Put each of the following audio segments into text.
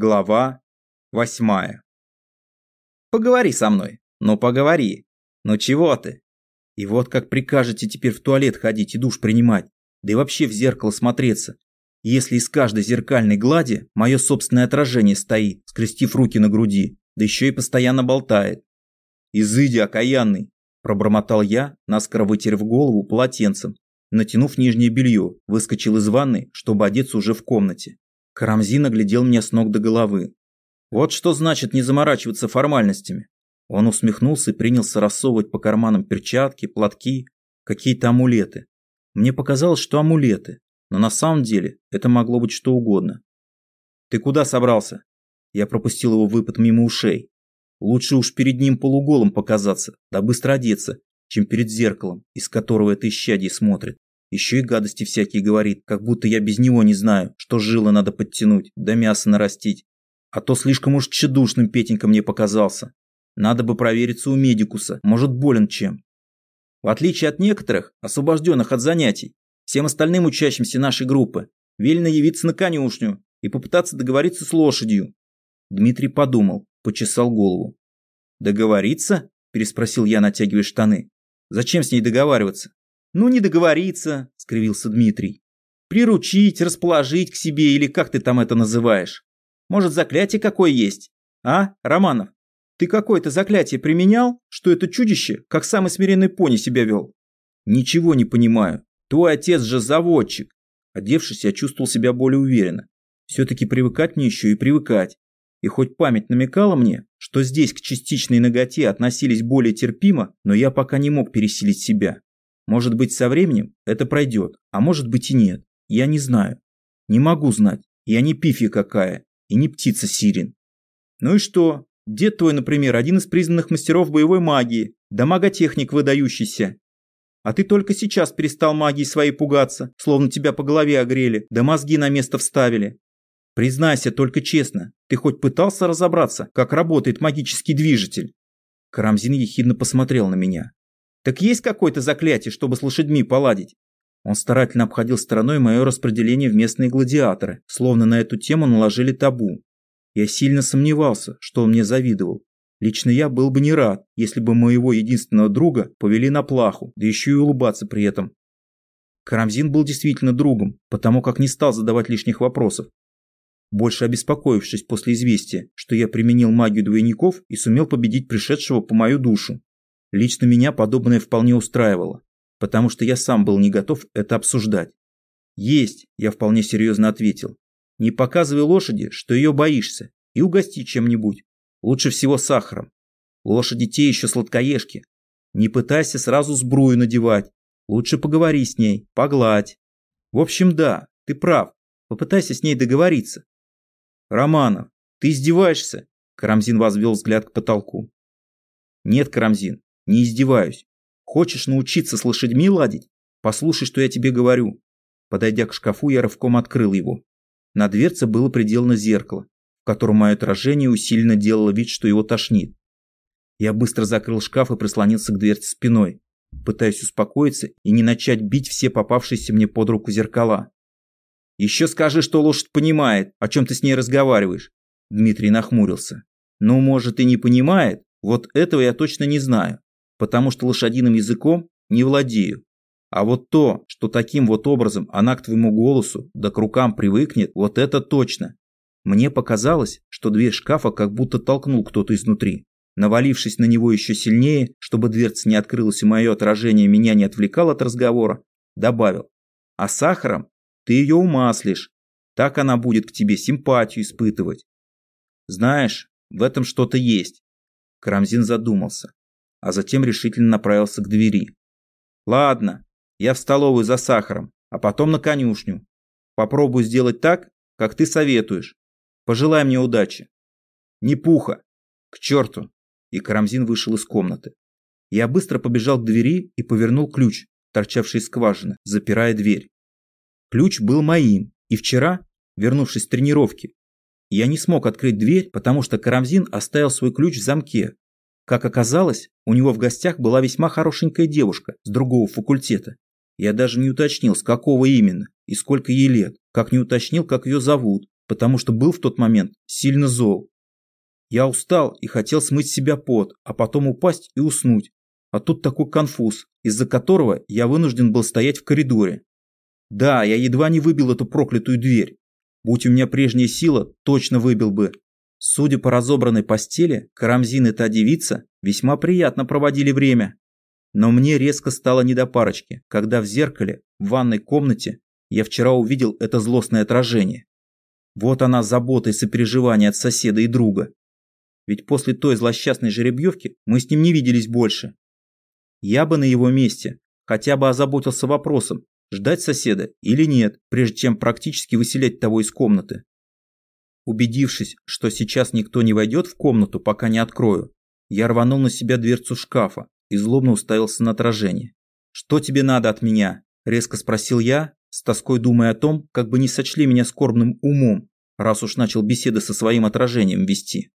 Глава восьмая. Поговори со мной. Ну поговори. Ну чего ты? И вот как прикажете теперь в туалет ходить и душ принимать, да и вообще в зеркало смотреться, если из каждой зеркальной глади мое собственное отражение стоит, скрестив руки на груди, да еще и постоянно болтает. «Изыди, окаянный!» – пробормотал я, наскоро вытерев голову полотенцем, натянув нижнее белье, выскочил из ванной, чтобы одеться уже в комнате. Карамзин оглядел меня с ног до головы. Вот что значит не заморачиваться формальностями. Он усмехнулся и принялся рассовывать по карманам перчатки, платки, какие-то амулеты. Мне показалось, что амулеты, но на самом деле это могло быть что угодно. «Ты куда собрался?» Я пропустил его выпад мимо ушей. Лучше уж перед ним полуголым показаться, да быстро одеться, чем перед зеркалом, из которого это исчадие смотрит. Еще и гадости всякие говорит, как будто я без него не знаю, что жилы надо подтянуть, да мясо нарастить. А то слишком уж тщедушным Петенька мне показался. Надо бы провериться у медикуса, может болен чем. В отличие от некоторых, освобожденных от занятий, всем остальным учащимся нашей группы велено явиться на конюшню и попытаться договориться с лошадью. Дмитрий подумал, почесал голову. «Договориться?» – переспросил я, натягивая штаны. «Зачем с ней договариваться?» «Ну, не договориться», – скривился Дмитрий. «Приручить, расположить к себе или как ты там это называешь? Может, заклятие какое есть? А, Романов, ты какое-то заклятие применял, что это чудище, как самый смиренный пони себя вел?» «Ничего не понимаю. Твой отец же заводчик». Одевшись, я чувствовал себя более уверенно. Все-таки привыкать мне еще и привыкать. И хоть память намекала мне, что здесь к частичной ноготе относились более терпимо, но я пока не мог пересилить себя. Может быть, со временем это пройдет, а может быть и нет. Я не знаю. Не могу знать. Я не пифия какая, и не птица Сирин. Ну и что? Дед твой, например, один из признанных мастеров боевой магии, да маготехник выдающийся. А ты только сейчас перестал магией своей пугаться, словно тебя по голове огрели, да мозги на место вставили. Признайся только честно, ты хоть пытался разобраться, как работает магический движитель? Карамзин ехидно посмотрел на меня. Так есть какое-то заклятие, чтобы с лошадьми поладить? Он старательно обходил стороной мое распределение в местные гладиаторы, словно на эту тему наложили табу. Я сильно сомневался, что он мне завидовал. Лично я был бы не рад, если бы моего единственного друга повели на плаху, да еще и улыбаться при этом. Карамзин был действительно другом, потому как не стал задавать лишних вопросов. Больше обеспокоившись после известия, что я применил магию двойников и сумел победить пришедшего по мою душу. Лично меня подобное вполне устраивало, потому что я сам был не готов это обсуждать. «Есть», – я вполне серьезно ответил. «Не показывай лошади, что ее боишься, и угости чем-нибудь. Лучше всего сахаром. Лошади те еще сладкоежки. Не пытайся сразу сбрую надевать. Лучше поговори с ней, погладь. В общем, да, ты прав. Попытайся с ней договориться. Романов, ты издеваешься? Карамзин возвел взгляд к потолку. Нет, Карамзин, не издеваюсь. Хочешь научиться с лошадьми ладить? Послушай, что я тебе говорю. Подойдя к шкафу, я рывком открыл его. На дверце было приделано зеркало, в котором мое отражение усиленно делало вид, что его тошнит. Я быстро закрыл шкаф и прислонился к дверце спиной, пытаясь успокоиться и не начать бить все попавшиеся мне под руку зеркала. «Еще скажи, что лошадь понимает, о чем ты с ней разговариваешь». Дмитрий нахмурился. «Ну, может, и не понимает, вот этого я точно не знаю потому что лошадиным языком не владею. А вот то, что таким вот образом она к твоему голосу да к рукам привыкнет, вот это точно. Мне показалось, что дверь шкафа как будто толкнул кто-то изнутри. Навалившись на него еще сильнее, чтобы дверца не открылась и мое отражение меня не отвлекало от разговора, добавил. А сахаром ты ее умаслишь. Так она будет к тебе симпатию испытывать. Знаешь, в этом что-то есть. Карамзин задумался а затем решительно направился к двери. «Ладно, я в столовую за сахаром, а потом на конюшню. Попробую сделать так, как ты советуешь. Пожелай мне удачи». «Не пуха! К черту!» И Карамзин вышел из комнаты. Я быстро побежал к двери и повернул ключ, торчавший из скважины, запирая дверь. Ключ был моим, и вчера, вернувшись с тренировки, я не смог открыть дверь, потому что Карамзин оставил свой ключ в замке, как оказалось, у него в гостях была весьма хорошенькая девушка с другого факультета. Я даже не уточнил, с какого именно и сколько ей лет, как не уточнил, как ее зовут, потому что был в тот момент сильно зол. Я устал и хотел смыть себя пот, а потом упасть и уснуть. А тут такой конфуз, из-за которого я вынужден был стоять в коридоре. Да, я едва не выбил эту проклятую дверь. Будь у меня прежняя сила, точно выбил бы. Судя по разобранной постели, Карамзин и та девица весьма приятно проводили время. Но мне резко стало не до парочки, когда в зеркале, в ванной комнате, я вчера увидел это злостное отражение. Вот она забота и сопереживание от соседа и друга. Ведь после той злосчастной жеребьевки мы с ним не виделись больше. Я бы на его месте хотя бы озаботился вопросом, ждать соседа или нет, прежде чем практически выселять того из комнаты. Убедившись, что сейчас никто не войдет в комнату, пока не открою, я рванул на себя дверцу шкафа и злобно уставился на отражение. «Что тебе надо от меня?» – резко спросил я, с тоской думая о том, как бы не сочли меня скорбным умом, раз уж начал беседы со своим отражением вести.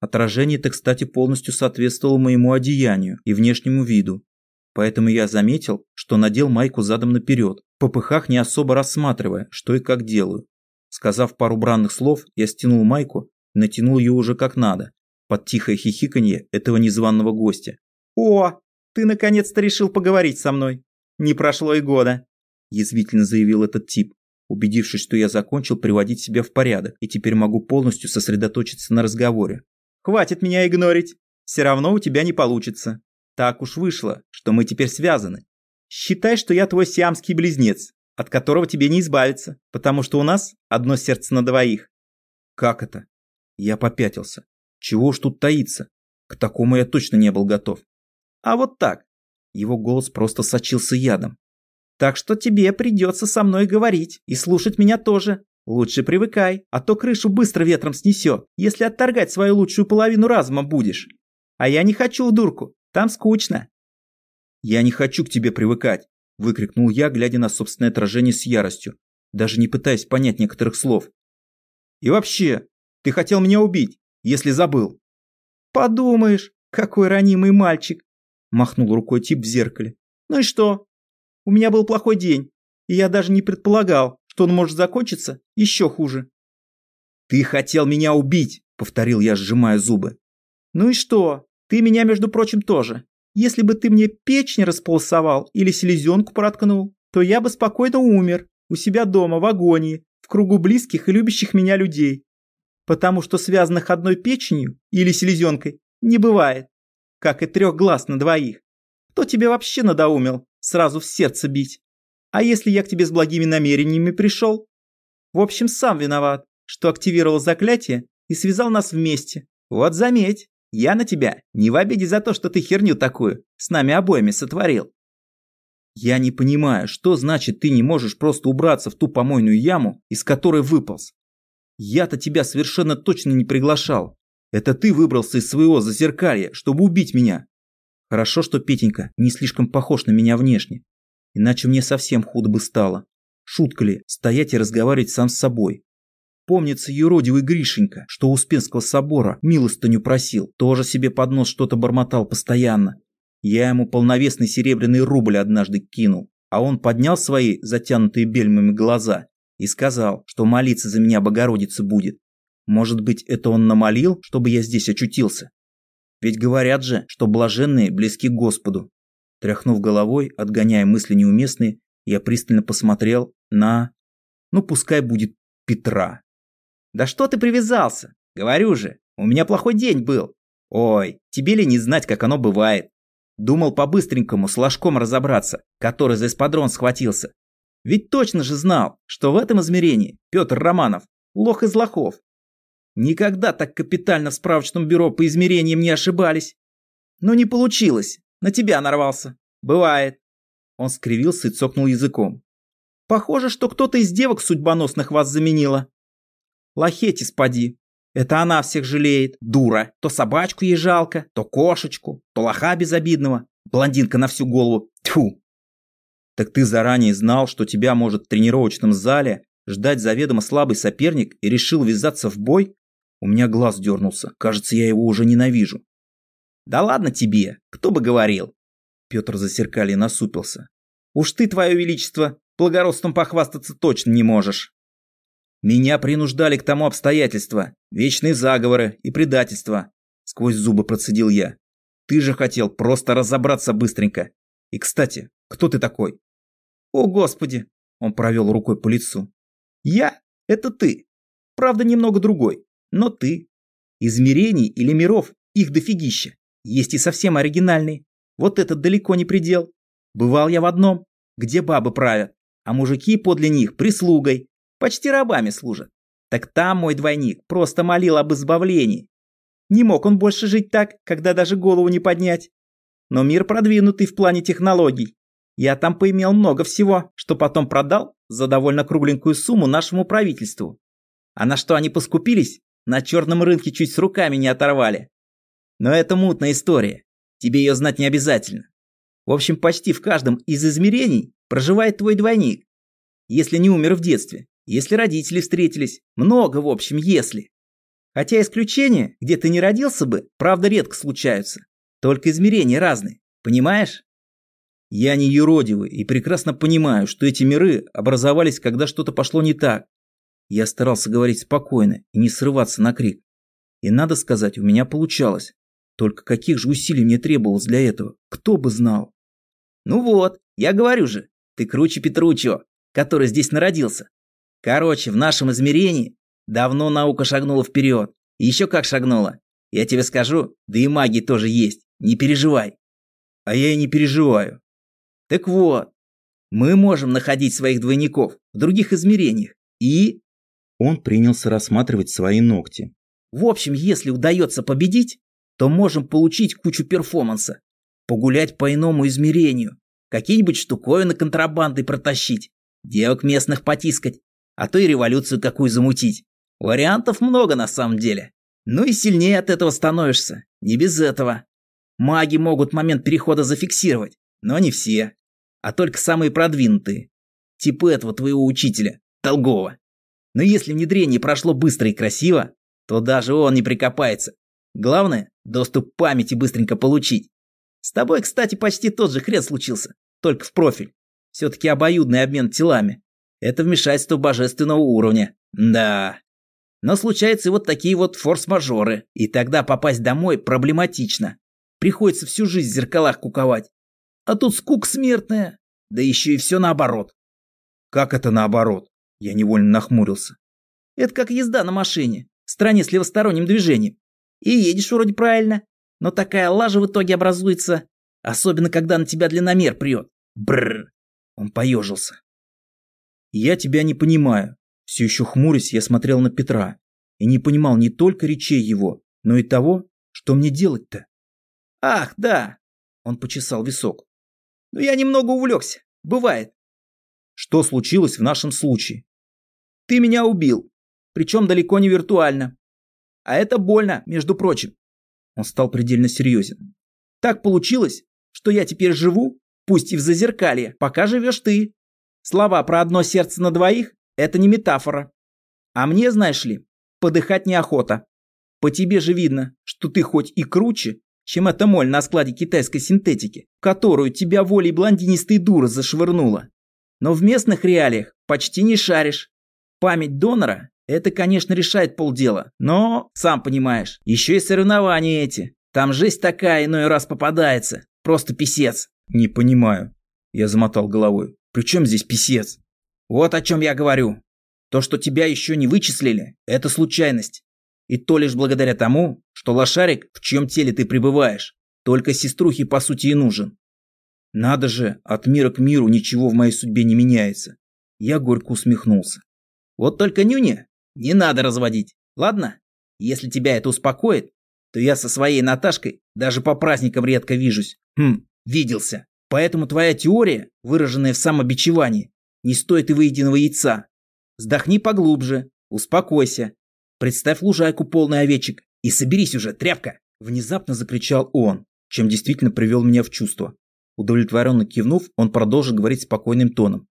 Отражение-то, кстати, полностью соответствовало моему одеянию и внешнему виду, поэтому я заметил, что надел майку задом наперед, в попыхах не особо рассматривая, что и как делаю. Сказав пару бранных слов, я стянул майку и натянул ее уже как надо, под тихое хихиканье этого незваного гостя. «О, ты наконец-то решил поговорить со мной. Не прошло и года», – язвительно заявил этот тип, убедившись, что я закончил приводить себя в порядок и теперь могу полностью сосредоточиться на разговоре. Хватит меня игнорить. Все равно у тебя не получится. Так уж вышло, что мы теперь связаны. Считай, что я твой сиамский близнец, от которого тебе не избавиться, потому что у нас одно сердце на двоих. Как это? Я попятился. Чего уж тут таиться? К такому я точно не был готов. А вот так. Его голос просто сочился ядом. Так что тебе придется со мной говорить и слушать меня тоже. Лучше привыкай, а то крышу быстро ветром снесет, если отторгать свою лучшую половину разума будешь. А я не хочу в дурку, там скучно. Я не хочу к тебе привыкать, выкрикнул я, глядя на собственное отражение с яростью, даже не пытаясь понять некоторых слов. И вообще, ты хотел меня убить, если забыл. Подумаешь, какой ранимый мальчик, махнул рукой тип в зеркале. Ну и что? У меня был плохой день, и я даже не предполагал, что он может закончиться еще хуже. «Ты хотел меня убить!» – повторил я, сжимая зубы. «Ну и что? Ты меня, между прочим, тоже. Если бы ты мне печень располосовал или селезенку проткнул, то я бы спокойно умер у себя дома в агонии, в кругу близких и любящих меня людей. Потому что связанных одной печенью или селезенкой не бывает, как и трех глаз на двоих. Кто тебе вообще надоумил сразу в сердце бить? А если я к тебе с благими намерениями пришел? В общем, сам виноват, что активировал заклятие и связал нас вместе. Вот заметь, я на тебя не в обиде за то, что ты херню такую с нами обоими сотворил. Я не понимаю, что значит ты не можешь просто убраться в ту помойную яму, из которой выполз. Я-то тебя совершенно точно не приглашал. Это ты выбрался из своего зазеркалья, чтобы убить меня. Хорошо, что Петенька не слишком похож на меня внешне. Иначе мне совсем худо бы стало. Шутка ли, стоять и разговаривать сам с собой. Помнится юродивый Гришенька, что у Успенского собора милостыню просил, тоже себе под нос что-то бормотал постоянно. Я ему полновесный серебряный рубль однажды кинул, а он поднял свои затянутые бельмами глаза и сказал, что молиться за меня Богородица будет. Может быть, это он намолил, чтобы я здесь очутился? Ведь говорят же, что блаженные близки к Господу. Тряхнув головой, отгоняя мысли неуместные, я пристально посмотрел на... Ну, пускай будет Петра. «Да что ты привязался? Говорю же, у меня плохой день был. Ой, тебе ли не знать, как оно бывает? Думал по-быстренькому с ложком разобраться, который за эспадрон схватился. Ведь точно же знал, что в этом измерении Петр Романов лох из лохов. Никогда так капитально в справочном бюро по измерениям не ошибались. Но не получилось. На тебя нарвался. Бывает. Он скривился и цокнул языком. Похоже, что кто-то из девок судьбоносных вас заменила. Лохетис поди. Это она всех жалеет, дура. То собачку ей жалко, то кошечку, то лоха безобидного. Блондинка на всю голову. Тьфу. Так ты заранее знал, что тебя может в тренировочном зале ждать заведомо слабый соперник и решил ввязаться в бой? У меня глаз дернулся. Кажется, я его уже ненавижу. Да ладно тебе, кто бы говорил. Петр засеркали насупился. Уж ты, твое величество, благородством похвастаться точно не можешь. Меня принуждали к тому обстоятельства, вечные заговоры и предательства. Сквозь зубы процедил я. Ты же хотел просто разобраться быстренько. И, кстати, кто ты такой? О, Господи! Он провел рукой по лицу. Я? Это ты. Правда, немного другой. Но ты. Измерений или миров их дофигища. Есть и совсем оригинальный. Вот этот далеко не предел. Бывал я в одном, где бабы правят, а мужики подле них прислугой, почти рабами служат. Так там мой двойник просто молил об избавлении. Не мог он больше жить так, когда даже голову не поднять. Но мир продвинутый в плане технологий. Я там поимел много всего, что потом продал за довольно кругленькую сумму нашему правительству. А на что они поскупились, на черном рынке чуть с руками не оторвали. Но это мутная история. Тебе ее знать не обязательно. В общем, почти в каждом из измерений проживает твой двойник. Если не умер в детстве, если родители встретились, много, в общем, если. Хотя исключения, где ты не родился бы, правда редко случаются. Только измерения разные, понимаешь? Я не юродивый и прекрасно понимаю, что эти миры образовались, когда что-то пошло не так. Я старался говорить спокойно и не срываться на крик. И надо сказать, у меня получалось. Только каких же усилий мне требовалось для этого, кто бы знал. Ну вот, я говорю же, ты круче Петручо, который здесь народился. Короче, в нашем измерении давно наука шагнула вперед. И еще как шагнула. Я тебе скажу, да и магии тоже есть, не переживай. А я и не переживаю. Так вот, мы можем находить своих двойников в других измерениях. И... Он принялся рассматривать свои ногти. В общем, если удается победить, то можем получить кучу перформанса, погулять по иному измерению, какие-нибудь штуковины контрабандой протащить, девок местных потискать, а то и революцию какую замутить. Вариантов много на самом деле. Ну и сильнее от этого становишься, не без этого. Маги могут момент перехода зафиксировать, но не все, а только самые продвинутые. Типа этого твоего учителя, Долгова. Но если внедрение прошло быстро и красиво, то даже он не прикопается. Главное, доступ к памяти быстренько получить. С тобой, кстати, почти тот же хрен случился, только в профиль. Все-таки обоюдный обмен телами. Это вмешательство божественного уровня. Да. Но случаются вот такие вот форс-мажоры, и тогда попасть домой проблематично. Приходится всю жизнь в зеркалах куковать. А тут скук смертная, да еще и все наоборот. Как это наоборот? Я невольно нахмурился. Это как езда на машине, в стране с левосторонним движением. И едешь вроде правильно, но такая лажа в итоге образуется, особенно когда на тебя длинномер прет. Бррр. Он поежился. Я тебя не понимаю. Все еще хмурясь, я смотрел на Петра и не понимал не только речей его, но и того, что мне делать-то. Ах, да. Он почесал висок. Но я немного увлекся. Бывает. Что случилось в нашем случае? Ты меня убил. Причем далеко не виртуально. А это больно, между прочим. Он стал предельно серьезен. Так получилось, что я теперь живу, пусть и в зазеркалье, пока живешь ты. Слова про одно сердце на двоих – это не метафора. А мне, знаешь ли, подыхать неохота. По тебе же видно, что ты хоть и круче, чем эта моль на складе китайской синтетики, которую тебя волей блондинистой дуры зашвырнула. Но в местных реалиях почти не шаришь. Память донора это, конечно, решает полдела, но, сам понимаешь, еще и соревнования эти. Там жесть такая иной раз попадается. Просто писец. Не понимаю. Я замотал головой. При чем здесь писец? Вот о чем я говорю. То, что тебя еще не вычислили, это случайность. И то лишь благодаря тому, что лошарик, в чьем теле ты пребываешь, только сеструхе по сути и нужен. Надо же, от мира к миру ничего в моей судьбе не меняется. Я горько усмехнулся. Вот только нюня не надо разводить, ладно? Если тебя это успокоит, то я со своей Наташкой даже по праздникам редко вижусь. Хм, виделся. Поэтому твоя теория, выраженная в самобичевании, не стоит и выеденного яйца. Вздохни поглубже, успокойся. Представь лужайку полный овечек и соберись уже, тряпка!» Внезапно закричал он, чем действительно привел меня в чувство. Удовлетворенно кивнув, он продолжил говорить спокойным тоном.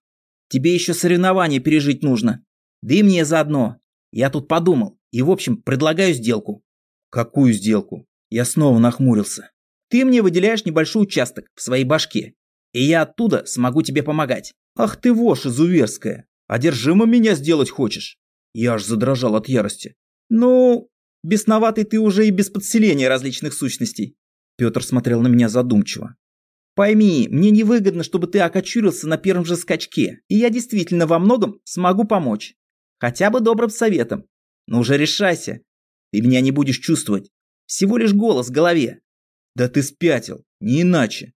«Тебе еще соревнования пережить нужно. Да и мне заодно. Я тут подумал и, в общем, предлагаю сделку. Какую сделку? Я снова нахмурился. Ты мне выделяешь небольшой участок в своей башке, и я оттуда смогу тебе помогать. Ах ты вошь изуверская. Одержимо меня сделать хочешь? Я аж задрожал от ярости. Ну, бесноватый ты уже и без подселения различных сущностей. Петр смотрел на меня задумчиво. Пойми, мне невыгодно, чтобы ты окочурился на первом же скачке, и я действительно во многом смогу помочь. Хотя бы добрым советом. Но уже решайся. Ты меня не будешь чувствовать. Всего лишь голос в голове. Да ты спятил, не иначе.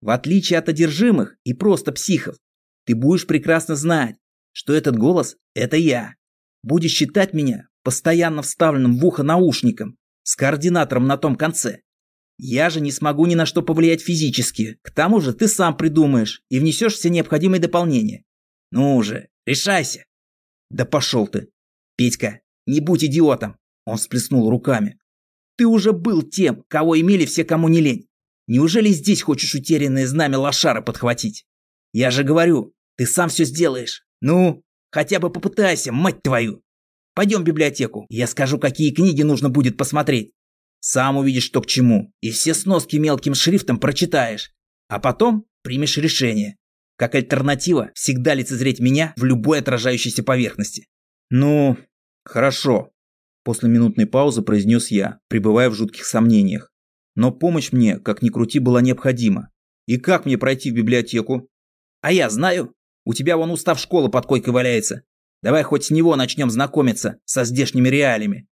В отличие от одержимых и просто психов, ты будешь прекрасно знать, что этот голос – это я. Будешь считать меня постоянно вставленным в ухо наушником с координатором на том конце. Я же не смогу ни на что повлиять физически. К тому же ты сам придумаешь и внесешь все необходимые дополнения. Ну уже, решайся. Да пошел ты. Петька, не будь идиотом. Он всплеснул руками. Ты уже был тем, кого имели все, кому не лень. Неужели здесь хочешь утерянное знамя лошара подхватить? Я же говорю, ты сам все сделаешь. Ну, хотя бы попытайся, мать твою. Пойдем в библиотеку, я скажу, какие книги нужно будет посмотреть. Сам увидишь, что к чему, и все сноски мелким шрифтом прочитаешь. А потом примешь решение. Как альтернатива, всегда лицезреть меня в любой отражающейся поверхности. Ну, хорошо. После минутной паузы произнес я, пребывая в жутких сомнениях. Но помощь мне, как ни крути, была необходима. И как мне пройти в библиотеку? А я знаю. У тебя вон устав школы под койкой валяется. Давай хоть с него начнем знакомиться со здешними реалиями.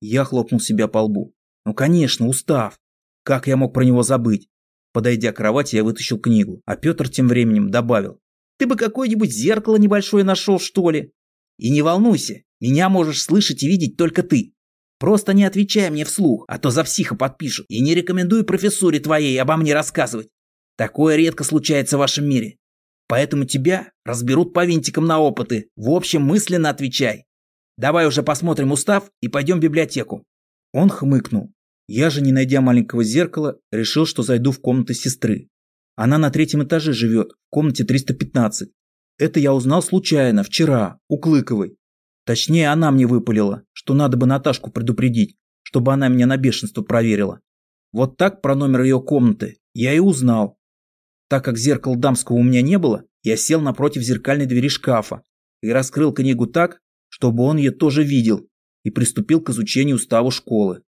Я хлопнул себя по лбу. Ну, конечно, устав. Как я мог про него забыть? Подойдя к кровати, я вытащил книгу, а Петр тем временем добавил. Ты бы какое-нибудь зеркало небольшое нашел, что ли? И не волнуйся, меня можешь слышать и видеть только ты. Просто не отвечай мне вслух, а то за психа подпишут. И не рекомендую профессуре твоей обо мне рассказывать. Такое редко случается в вашем мире. Поэтому тебя разберут по винтикам на опыты. В общем, мысленно отвечай. Давай уже посмотрим устав и пойдем в библиотеку. Он хмыкнул. Я же, не найдя маленького зеркала, решил, что зайду в комнату сестры. Она на третьем этаже живет, в комнате 315. Это я узнал случайно, вчера, у Клыковой. Точнее, она мне выпалила, что надо бы Наташку предупредить, чтобы она меня на бешенство проверила. Вот так про номер ее комнаты я и узнал. Так как зеркала дамского у меня не было, я сел напротив зеркальной двери шкафа и раскрыл книгу так, чтобы он ее тоже видел, и приступил к изучению устава школы.